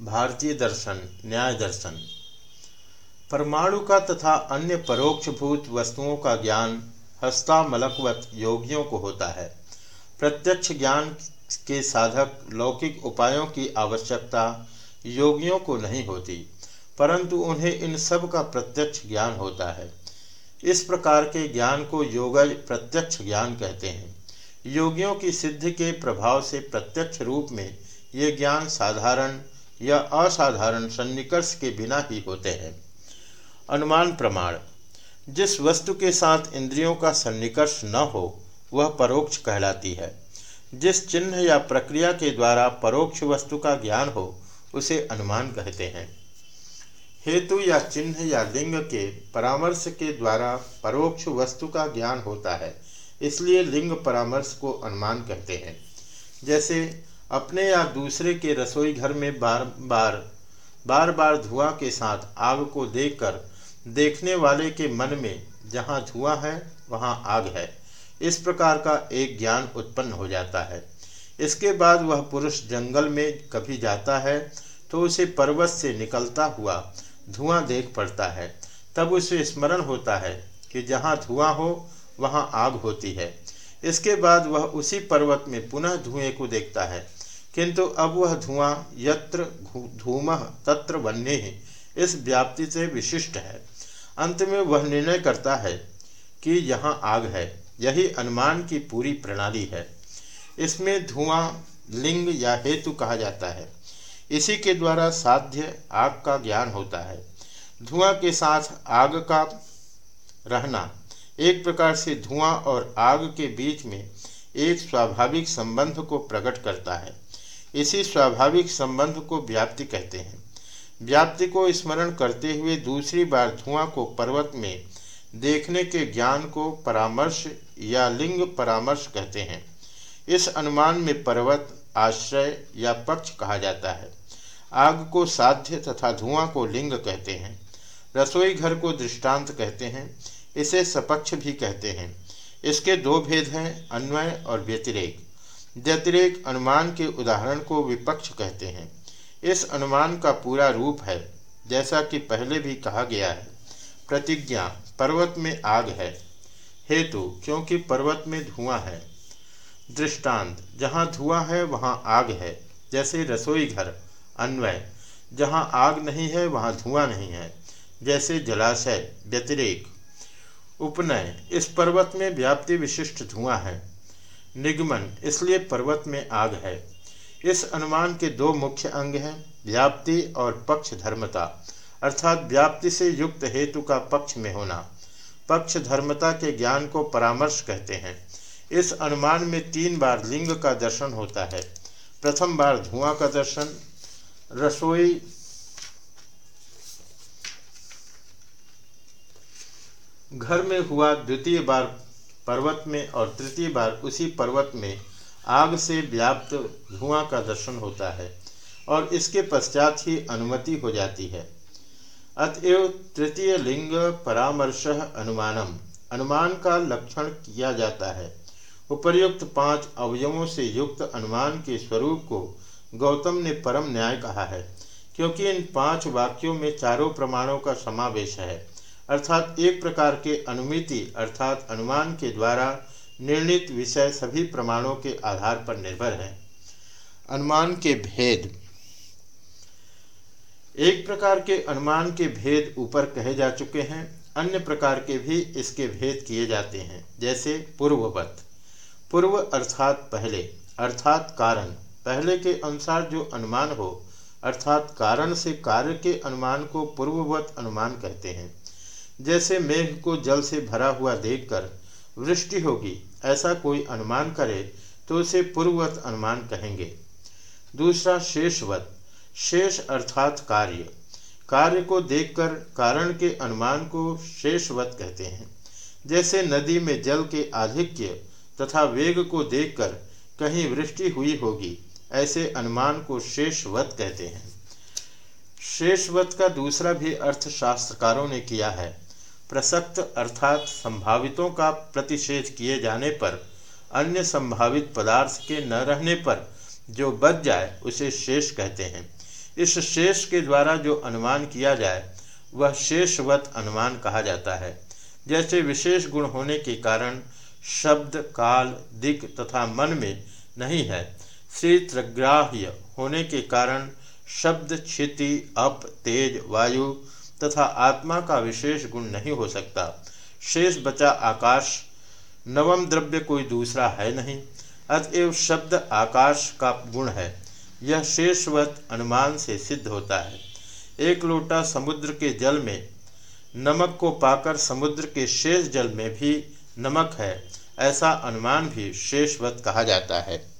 भारतीय दर्शन, न्याय दर्शन। परमाणु का तथा अन्य परोक्षभूत वस्तुओं का ज्ञान हस्तामलकवत योगियों को होता है। प्रत्यक्ष ज्ञान के साधक लौकिक उपायों की आवश्यकता योगियों को नहीं होती, परंतु उन्हें इन सब का प्रत्यक्ष ज्ञान होता है। इस प्रकार के ज्ञान को योग प्रत्यक्ष ज्ञान कहते हैं। योगियों की सिद्धि के प्रभाव से प्रत्यक्ष रूप में ये ज्ञान साधारण या असाधारण सन्निकर्ष के बिना ही होते हैं। अनुमान प्रमाण, जिस वस्तु के साथ इंद्रियों का सन्निकर्ष न हो, वह परोक्ष कहलाती है। जिस चिन्ह या प्रक्रिया के द्वारा परोक्ष वस्तु का ज्ञान हो, उसे अनुमान कहते हैं। हेतु या चिन्ह या लिंग के परामर्श के द्वारा परोक्ष वस्तु का ज्ञान होता है, इसलिए लिंग परामर्श को अनुमान कहते हैं। जैसे अपने या दूसरे के रसोई घर में बार बार बार बार धुआँ के साथ आग को देखकर, देखने वाले के मन में जहाँ धुआँ है, वहाँ आग है। इस प्रकार का एक ज्ञान उत्पन्न हो जाता है। इसके बाद वह पुरुष जंगल में कभी जाता है तो उसे पर्वत से निकलता हुआ धुआँ देख पड़ता है। तब उसे स्मरण होता है कि जहाँ धुआँ हो, वहाँ आग होती है। इसके बाद वह उसी पर्वत में पुनः धुएँ को देखता है। किंतु अब वह धुआँ यत्र धूम तत्र वन्य इस व्याप्ति से विशिष्ट है। अंत में वह निर्णय करता है कि यहाँ आग है। यही अनुमान की पूरी प्रणाली है। इसमें धुआँ, लिंग या हेतु कहा जाता है। इसी के द्वारा साध्य आग का ज्ञान होता है। धुआँ के साथ आग का रहना, एक प्रकार से धुआँ और आग के बीच में एक स्वाभाविक संबंध को प्रकट करता है। इसी स्वाभाविक संबंध को व्याप्ति कहते हैं। व्याप्ति को स्मरण करते हुए दूसरी बार धुआँ को पर्वत में देखने के ज्ञान को परामर्श या लिंग परामर्श कहते हैं। इस अनुमान में पर्वत, आश्रय या पक्ष कहा जाता है। आग को साध्य तथा धुआँ को लिंग कहते हैं। रसोई घर को दृष्टांत कहते हैं। इसे सपक्ष भी कहते हैं। इसके दो भेद हैं, अन्वय और व्यतिरेक। व्यतिरेक अनुमान के उदाहरण को विपक्ष कहते हैं। इस अनुमान का पूरा रूप है, जैसा कि पहले भी कहा गया है। प्रतिज्ञा, पर्वत में आग है। हेतु, क्योंकि पर्वत में धुआँ है। दृष्टांत, जहाँ धुआँ है, वहाँ आग है। जैसे रसोई घर, अन्वय, जहाँ आग नहीं है, वहाँ धुआँ नहीं है। जैसे जलाशय, व्यतिरेक। उपनय, इस पर्वत में व्याप्ति विशिष्ट धुआँ है। निगमन। इसलिए पर्वत में आग है। इस अनुमान के दो मुख्य अंग हैं, व्याप्ति और पक्ष धर्मता अर्थात व्याप्ति से युक्त हेतु का पक्ष में होना। पक्ष धर्मता के ज्ञान को परामर्श कहते हैं। इस अनुमान में तीन बार लिंग का दर्शन होता है। प्रथम बार धुआँ का दर्शन, रसोई, घर में हुआ द्वितीय बार पर्वत में और तृतीय बार उसी पर्वत में आग से व्याप्त धुआँ का दर्शन होता है और इसके पश्चात ही अनुमति हो जाती है। अतएव तृतीय लिंग परामर्श अनुमानम। अनुमान का लक्षण किया जाता है। उपर्युक्त पाँच अवयवों से युक्त अनुमान के स्वरूप को गौतम ने परम न्याय कहा है, क्योंकि इन पाँच वाक्यों में चारों प्रमाणों का समावेश है। अर्थात एक प्रकार के अनुमिति अर्थात अनुमान के द्वारा निर्णित विषय सभी प्रमाणों के आधार पर निर्भर है। अनुमान के भेद। एक प्रकार के अनुमान के भेद ऊपर कहे जा चुके हैं, अन्य प्रकार के भी इसके भेद किए जाते हैं, जैसे पूर्ववत। पूर्व अर्थात पहले, अर्थात कारण। पहले के अनुसार जो अनुमान हो, अर्थात कारण से कार्य के अनुमान को पूर्ववत अनुमान कहते हैं। जैसे मेघ को जल से भरा हुआ देखकर वृष्टि होगी, ऐसा कोई अनुमान करे तो उसे पूर्ववत अनुमान कहेंगे। दूसरा शेषवत, शेष अर्थात कार्य। कार्य को देखकर कारण के अनुमान को शेषवत कहते हैं। जैसे नदी में जल के आधिक्य तथा वेग को देखकर कहीं वृष्टि हुई होगी, ऐसे अनुमान को शेषवत कहते हैं। शेषवत का दूसरा भी अर्थ शास्त्रकारों ने किया है। प्रसक्त अर्थात संभावितों का प्रतिषेध किए जाने पर, अन्य संभावित पदार्थ के न रहने पर जो बच जाए, उसे शेष कहते हैं। इस शेष के द्वारा जो अनुमान किया जाए, वह शेषवत अनुमान कहा जाता है। जैसे विशेष गुण होने के कारण शब्द, काल, दिक तथा मन में नहीं है, श्री त्रग्राह्य होने के कारण शब्द क्षिति अप, तेज, वायु तथा आत्मा का विशेष गुण नहीं हो सकता। शेष बचा आकाश, नवम द्रव्य कोई दूसरा है नहीं। अतएव शब्द आकाश का गुण है। यह शेषवत अनुमान से सिद्ध होता है। एक लोटा समुद्र के जल में, नमक को पाकर समुद्र के शेष जल में भी नमक है, ऐसा अनुमान भी शेषवत कहा जाता है।